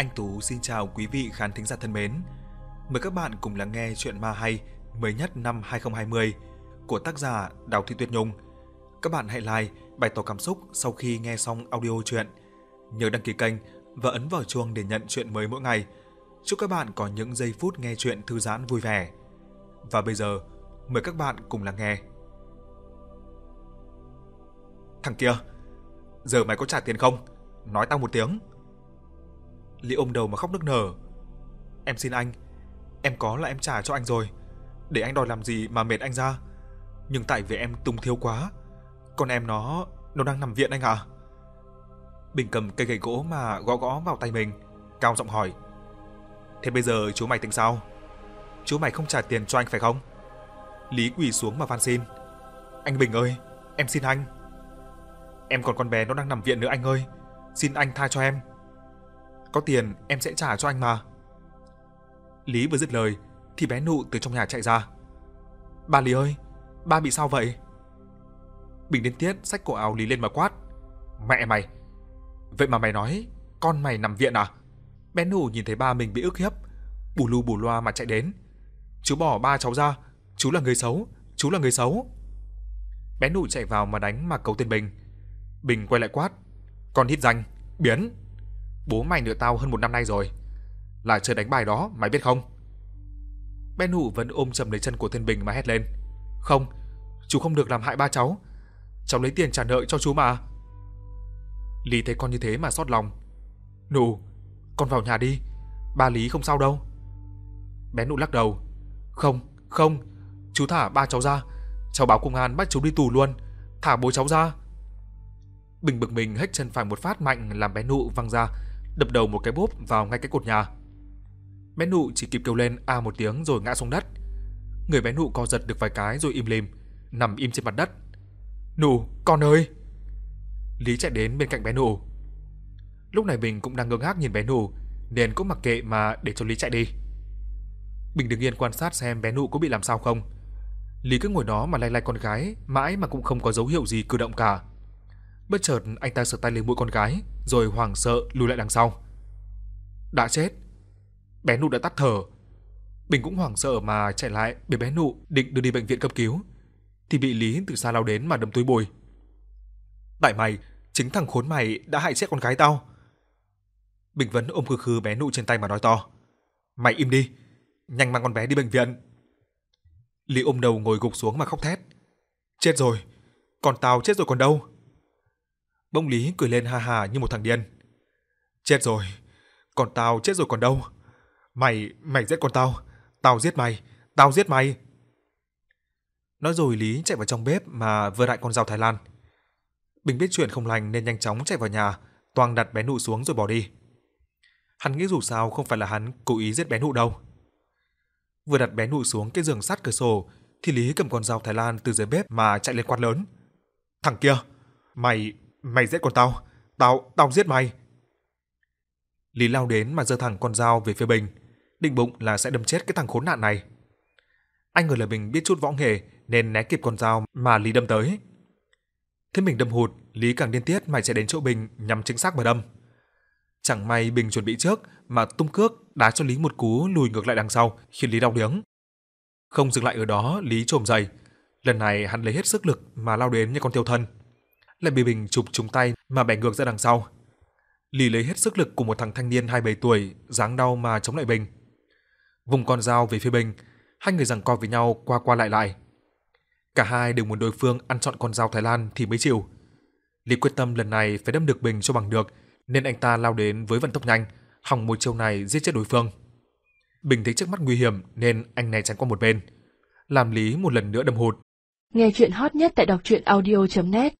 Anh Tú xin chào quý vị khán thính giả thân mến. Mời các bạn cùng lắng nghe chuyện ma hay mới nhất năm 2020 của tác giả Đào Thị Tuyết Nhung. Các bạn hãy like, bày tỏ cảm xúc sau khi nghe xong audio chuyện. Nhớ đăng ký kênh và ấn vào chuông để nhận chuyện mới mỗi ngày. Chúc các bạn có những giây phút nghe chuyện thư giãn vui vẻ. Và bây giờ, mời các bạn cùng lắng nghe. Thằng kia, giờ mày có trả tiền không? Nói tao một tiếng. Lý ôm đầu mà khóc nức nở. Em xin anh, em có là em trả cho anh rồi. Để anh đòi làm gì mà mệt anh ra. Nhưng tại vì em tung thiếu quá. Con em nó, nó đang nằm viện anh ạ. À? Bình cầm cây gậy gỗ mà gõ gõ vào tay mình, cao giọng hỏi. Thế bây giờ chú mày tính sao? Chú mày không trả tiền cho anh phải không? Lý quỳ xuống mà van xin. Anh Bình ơi, em xin anh. Em còn con bé nó đang nằm viện nữa anh ơi. Xin anh tha cho em. Có tiền em sẽ trả cho anh mà. Lý vừa dứt lời thì bé nụ từ trong nhà chạy ra. Ba Lý ơi, ba bị sao vậy? Bình đến tiết xách cổ áo Lý lên mà quát. Mẹ mày! Vậy mà mày nói con mày nằm viện à? Bé nụ nhìn thấy ba mình bị ức hiếp, bù lu bù loa mà chạy đến. Chú bỏ ba cháu ra, chú là người xấu, chú là người xấu. Bé nụ chạy vào mà đánh mà cầu tên Bình. Bình quay lại quát. Con hít danh, biến! Bố mày nợ tao hơn một năm nay rồi. Là chơi đánh bài đó, mày biết không? Bé nụ vẫn ôm chầm lấy chân của Thiên Bình mà hét lên. Không, chú không được làm hại ba cháu. Cháu lấy tiền trả nợ cho chú mà. Lý thấy con như thế mà xót lòng. Nụ, con vào nhà đi. Ba Lý không sao đâu. Bé nụ lắc đầu. Không, không, chú thả ba cháu ra. Cháu báo công an bắt chú đi tù luôn. Thả bố cháu ra. Bình bực mình hất chân phải một phát mạnh làm bé nụ văng ra, đập đầu một cái bốp vào ngay cái cột nhà. Bé nụ chỉ kịp kêu lên a một tiếng rồi ngã xuống đất. Người bé nụ co giật được vài cái rồi im lìm, nằm im trên mặt đất. "Nụ, con ơi!" Lý chạy đến bên cạnh bé nụ. Lúc này Bình cũng đang ngơ ngác nhìn bé nụ, nên cũng mặc kệ mà để cho Lý chạy đi. Bình đứng yên quan sát xem bé nụ có bị làm sao không. Lý cứ ngồi đó mà lay lay con gái, mãi mà cũng không có dấu hiệu gì cử động cả. Bất chợt anh ta sờ tay lên mũi con gái, rồi hoảng sợ lùi lại đằng sau. Đã chết. Bé nụ đã tắt thở. Bình cũng hoảng sợ mà chạy lại bế bé nụ định đưa đi bệnh viện cấp cứu, thì bị Lý từ xa lao đến mà đâm túi bồi. Tại mày, chính thằng khốn mày đã hại chết con gái tao. Bình vẫn ôm khư khư bé nụ trên tay mà nói to. Mày im đi, nhanh mang con bé đi bệnh viện. Lý ôm đầu ngồi gục xuống mà khóc thét. Chết rồi, còn tao chết rồi còn đâu. Bông Lý cười lên ha ha như một thằng điên. Chết rồi, còn tao chết rồi còn đâu. Mày, mày giết con tao, tao giết mày, tao giết mày. Nói rồi Lý chạy vào trong bếp mà vừa lại con dao Thái Lan. Bình biết chuyện không lành nên nhanh chóng chạy vào nhà, toang đặt bé nụ xuống rồi bỏ đi. Hắn nghĩ dù sao không phải là hắn cố ý giết bé nụ đâu. Vừa đặt bé nụ xuống cái giường sắt cửa sổ thì Lý cầm con dao Thái Lan từ dưới bếp mà chạy lên quát lớn. Thằng kia, mày, Mày giết con tao, tao, tao giết mày. Lý lao đến mà giơ thẳng con dao về phía Bình, định bụng là sẽ đâm chết cái thằng khốn nạn này. Anh ngờ là Bình biết chút võ nghệ nên né kịp con dao mà Lý đâm tới. Thế mình đâm hụt, Lý càng điên tiết mà chạy đến chỗ Bình nhằm chính xác mà đâm. Chẳng may Bình chuẩn bị trước mà tung cước đá cho Lý một cú lùi ngược lại đằng sau khiến Lý đau điếng. Không dừng lại ở đó, Lý trồm dậy. Lần này hắn lấy hết sức lực mà lao đến như con tiêu thân lại bị Bình chụp trúng tay mà bẻ ngược ra đằng sau. Lý lấy hết sức lực của một thằng thanh niên 27 tuổi, dáng đau mà chống lại Bình. Vùng con dao về phía Bình, hai người giằng co với nhau qua qua lại lại. Cả hai đều muốn đối phương ăn trọn con dao Thái Lan thì mới chịu. Lý quyết tâm lần này phải đâm được Bình cho bằng được, nên anh ta lao đến với vận tốc nhanh, hòng một chiêu này giết chết đối phương. Bình thấy trước mắt nguy hiểm nên anh né tránh qua một bên. Làm Lý một lần nữa đâm hụt. Nghe chuyện hot nhất tại đọc truyện audio.net